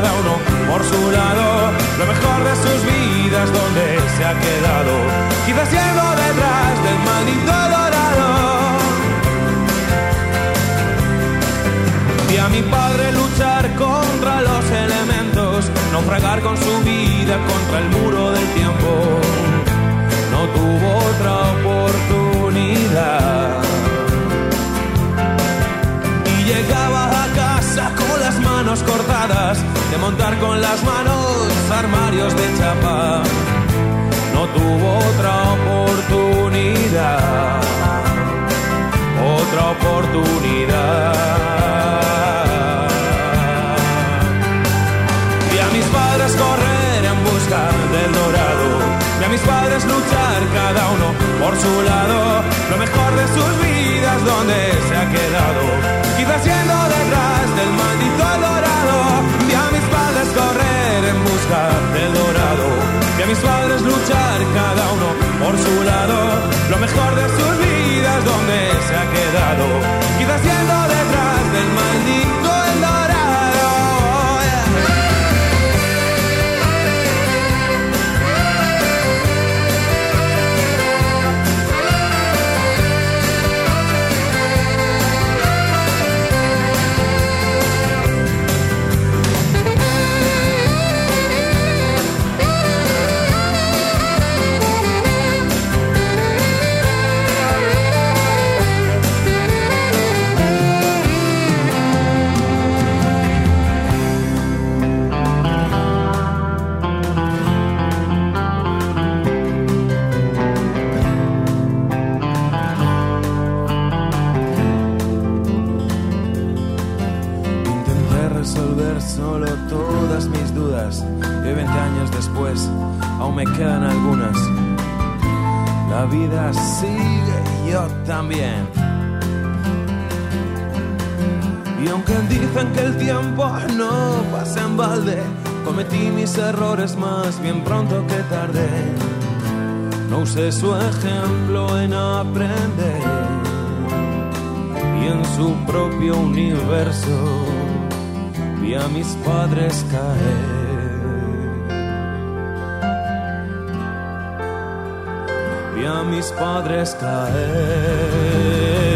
cada uno por su lado, lo mejor de sus vidas donde se ha quedado, quizás yendo detrás del maldito dorado. Vi a mi padre luchar contra los elementos, naufragar con su vida contra el muro de montar con las manos armarios de chapa. No tuvo otra oportunidad. Otra oportunidad. Vi a mis padres correr en busca del dorado. Vi a mis padres luchar cada uno por su lado. Lo mejor de sus vidas donde se ha quedado. Quizás yendo detrás mis padres luchar cada uno por su lado. Lo mejor de sus vidas donde se ha quedado. Quizás yendo detrás del maldito vida sigue yo también. Y aunque dicen que el tiempo no pasa en balde, cometí mis errores más bien pronto que tarde. No usé su ejemplo en aprender y en su propio universo vi a mis padres caer. Vi a mis padres caer.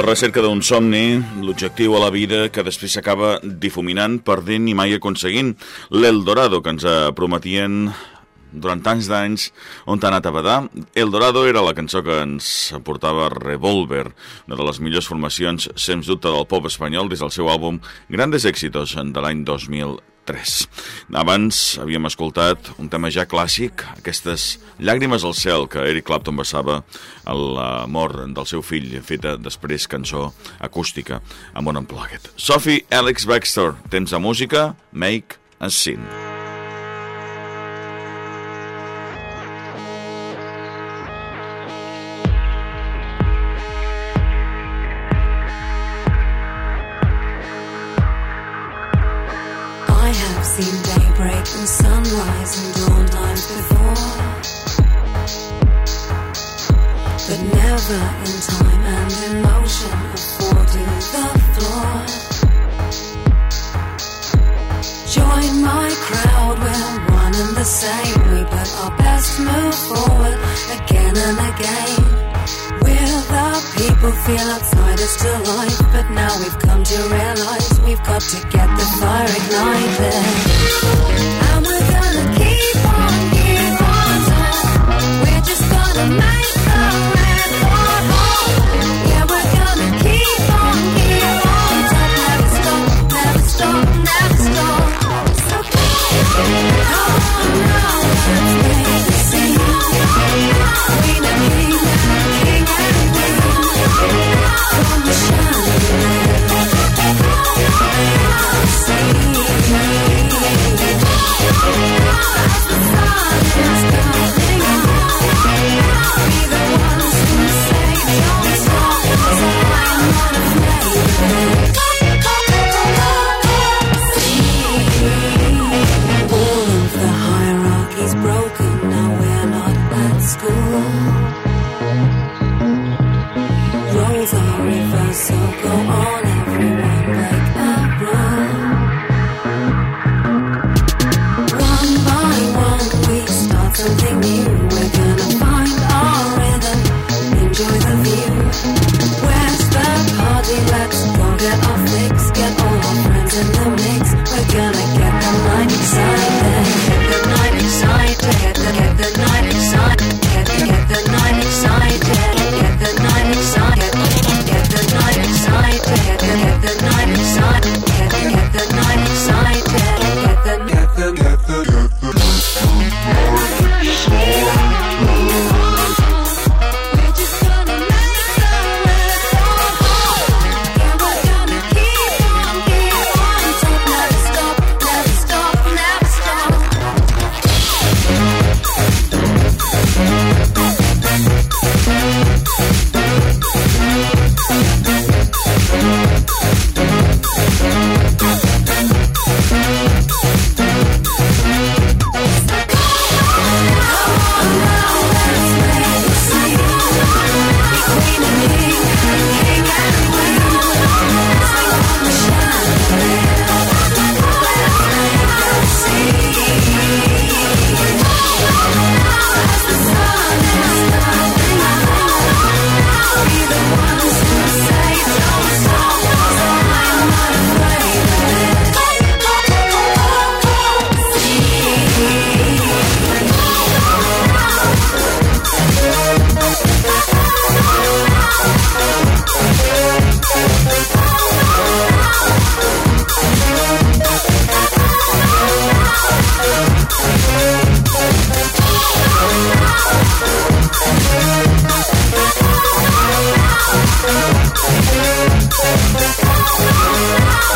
La recerca d'un somni, l'objectiu a la vida que després s'acaba difuminant, perdent i mai aconseguint. L'Eldorado que ens prometien durant tants d'anys on t'ha anat a badar. Eldorado era la cançó que ens portava Revolver, una de les millors formacions, sens dubte, del pop espanyol des del seu àlbum Grandes Éxitos de l'any 2003. Abans havíem escoltat un tema ja clàssic, aquestes llàgrimes al cel que Eric Clapton vessava a la mort del seu fill, feta després cançó acústica amb un Unplugged. Sophie Alex Baxter, temps de música, Make a Scene.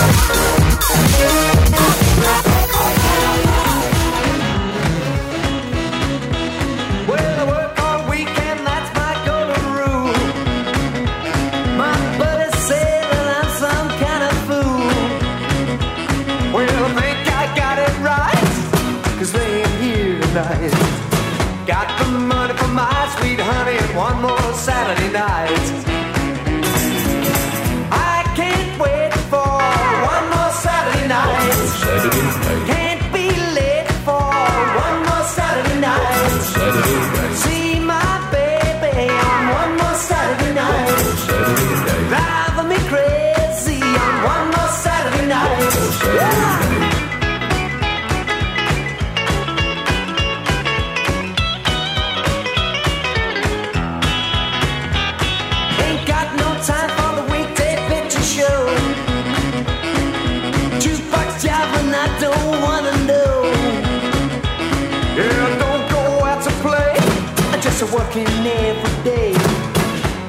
Thank to working every day.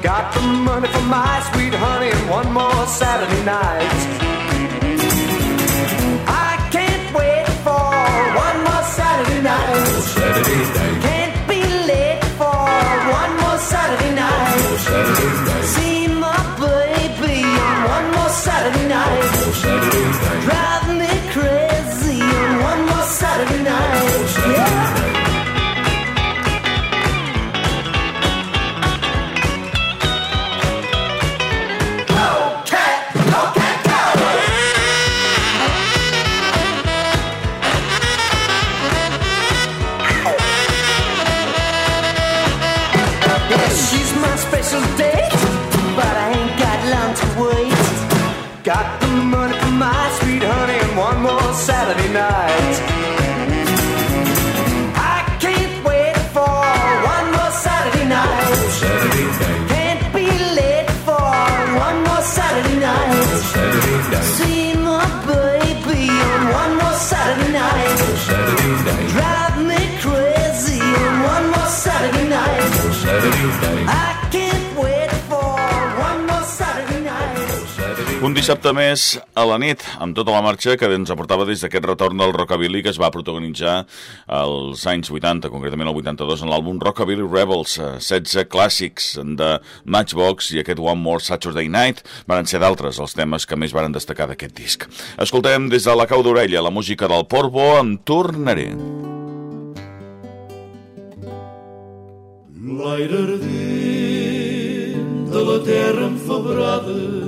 Got the money for my sweet honey and one more Saturday night. I can't wait for one more Saturday night. Saturday night. Can't be late for one more Saturday night. Saturday night. See Got the money for my sweet honey and one more Saturday night. Dissabte més a la nit, amb tota la marxa que ens aportava des d'aquest retorn del Rockabilly que es va protagonitzar als anys 80, concretament el 82, en l'àlbum Rockabilly Rebels, eh, 16 clàssics de Matchbox i aquest One More Saturday Night van ser d'altres els temes que més varen destacar d'aquest disc. Escoltem des de la cau d'orella la música del Porvo amb Tornaré. L'aire ardent de la terra enfebrada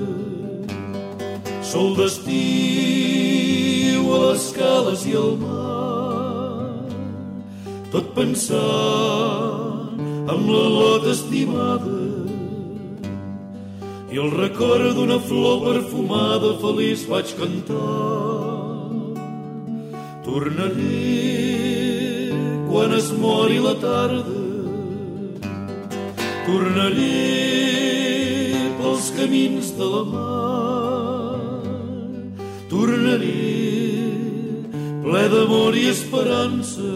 sol d'estiu a les cales i al mar. Tot pensant en la lot estimada i el record d'una flor perfumada feliç vaig cantar. Tornaré quan es mori la tarda. Tornaré pels camins de la mar. Tornaré ple d'amor i esperança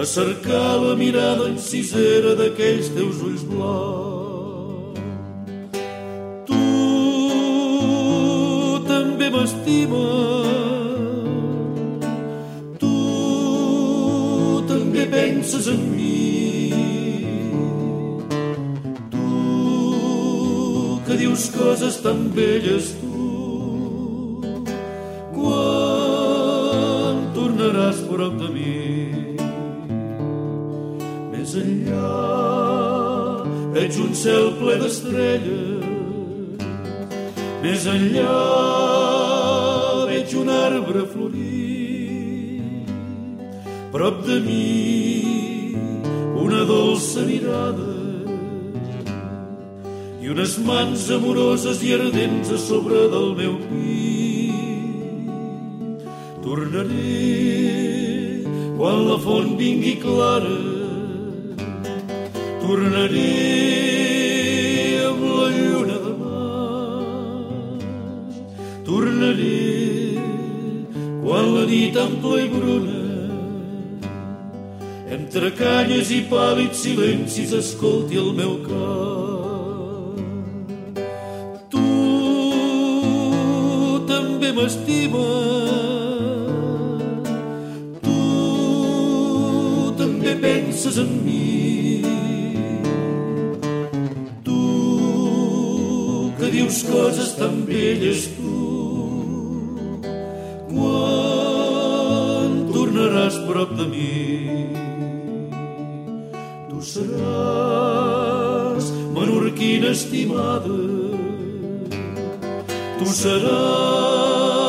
a cercar la mirada encisera d'aquells teus ulls blaus. Tu també m'estimes, tu també penses en mi, que dius coses tan belles tu. Enllà veig un cel ple d'estrelles. Més enllà veig un arbre florit. Prop de mi una dolça mirada i unes mans amoroses i ardents a sobre del meu pit. Tornaré quan la font vingui clara, tornaré amb la lluna de mar, tornaré quan la nit ampla i bruna. Entre canyes i pàl·lids silencis escolti el meu cor. Tu també m'estimes, tu també penses en mi, dius coses tan belles tu, quan tornaràs prop de mi. Tu seràs menorquina estimada, tu seràs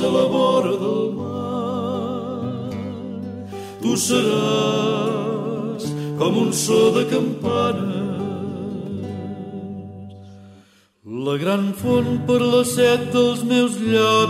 a la vora del mar, tu seràs com un so de campanes, la gran font per la set dels meus llavis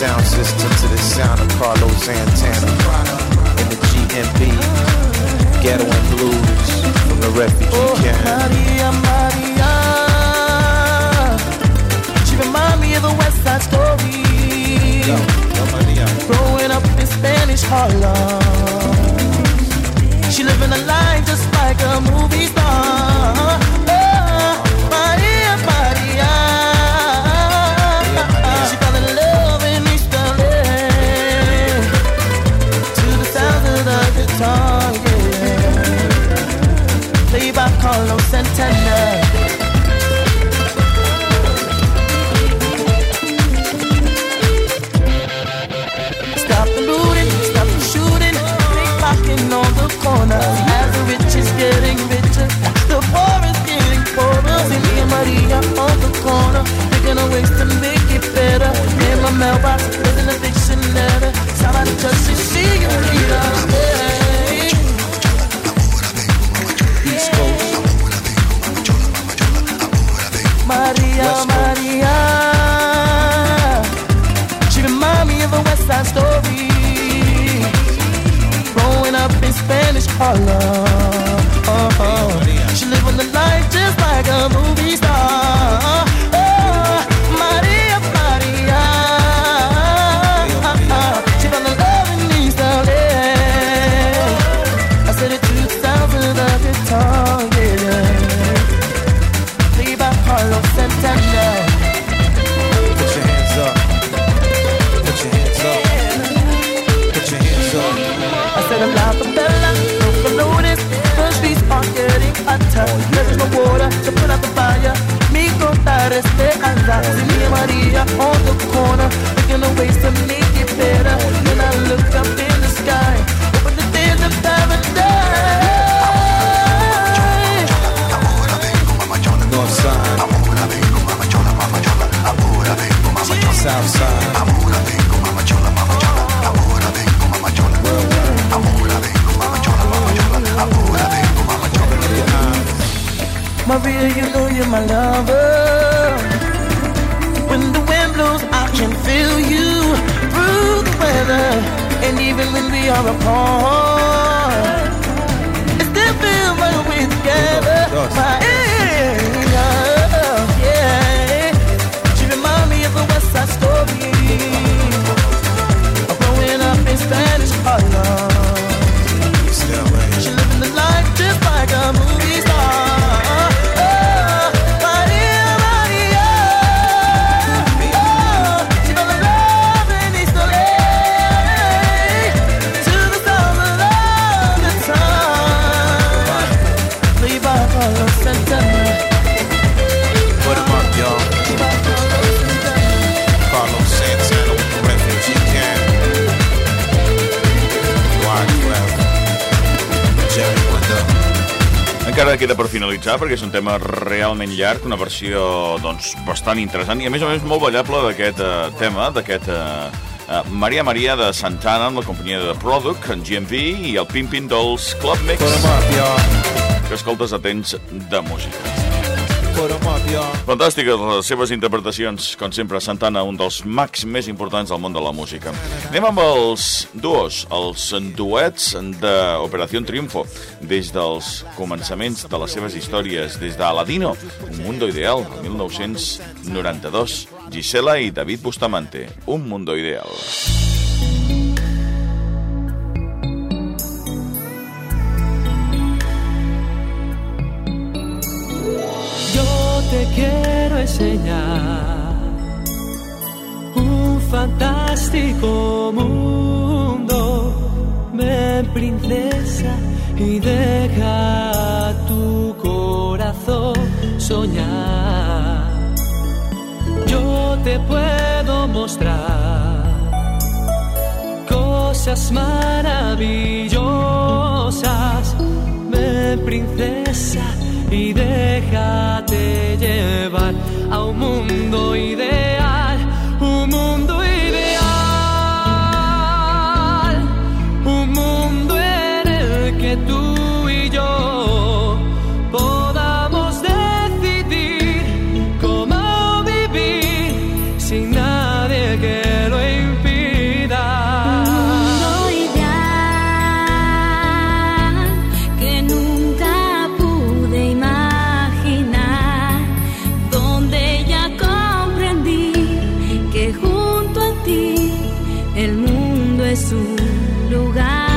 sound system to the sound of Carlos Santana in the GMB. Ghetto and blues from the refugee Oh, camp. Maria, Maria. She remind me of the West Side Story. Yo, yo, Maria. Growing up in Spanish Harlem. She living a life just like a movie star. upon. Queda per finalitzar, perquè és un tema realment llarg, una versió doncs, bastant interessant i a més a més molt ballable d'aquest eh, tema, d'aquest eh, eh, Maria Maria de Santana amb la companyia de Product, en GMV i el Pimpin dels Club Mix, que escoltes atents de música. Fantàstiques les seves interpretacions, com sempre, Santana, un dels mags més importants del món de la música. Anem amb els duos, els duets d'Operació Triunfo, des dels començaments de les seves històries, des d'Aladino, Un Mundo Ideal, el 1992, Gisela i David Bustamante, Un Mundo Ideal. Quiero enseñar un fantástico mundo. Ven, princesa, y deja tu corazón soñar. Yo te puedo mostrar cosas maravillosas. Ven, princesa, y déjate llevar a un mundo ideal, es un lugar